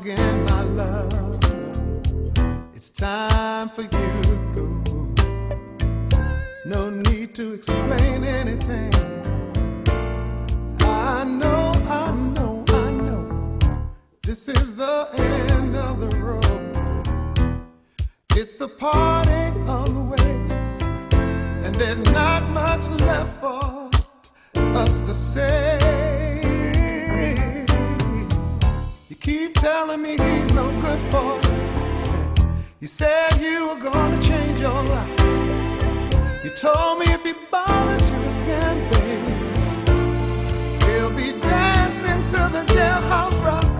again, my love. It's time for you to go. No need to explain anything. I know, I know, I know. This is the end of the road. It's the parting of the ways, and there's not much left for us to say. telling me he's no good for you. You said you were gonna change your life. You told me if he bothers you again, babe, he'll be dancing to the jailhouse rock.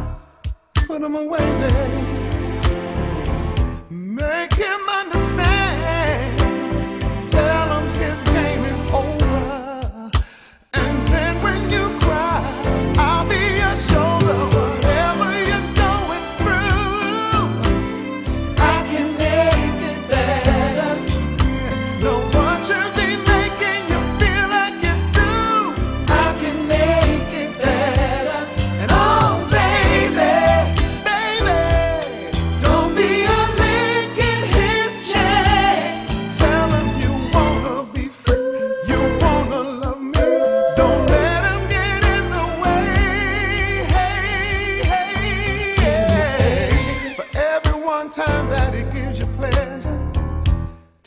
Put him away, babe.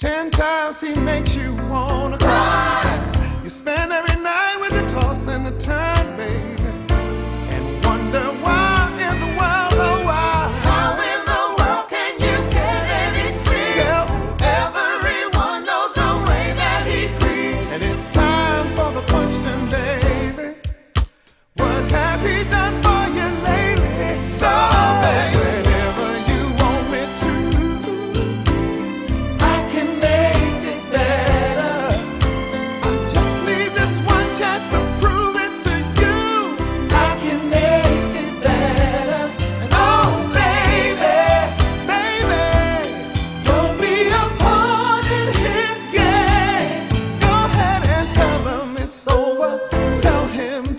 Ten times he makes you wanna cry. You spend every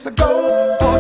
ago.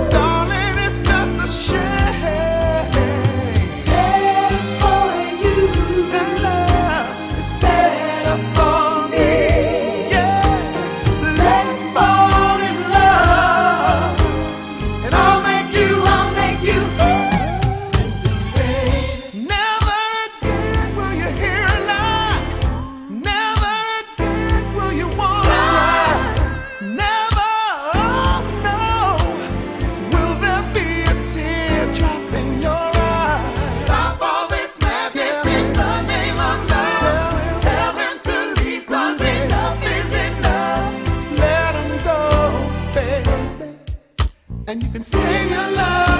and you can save your love.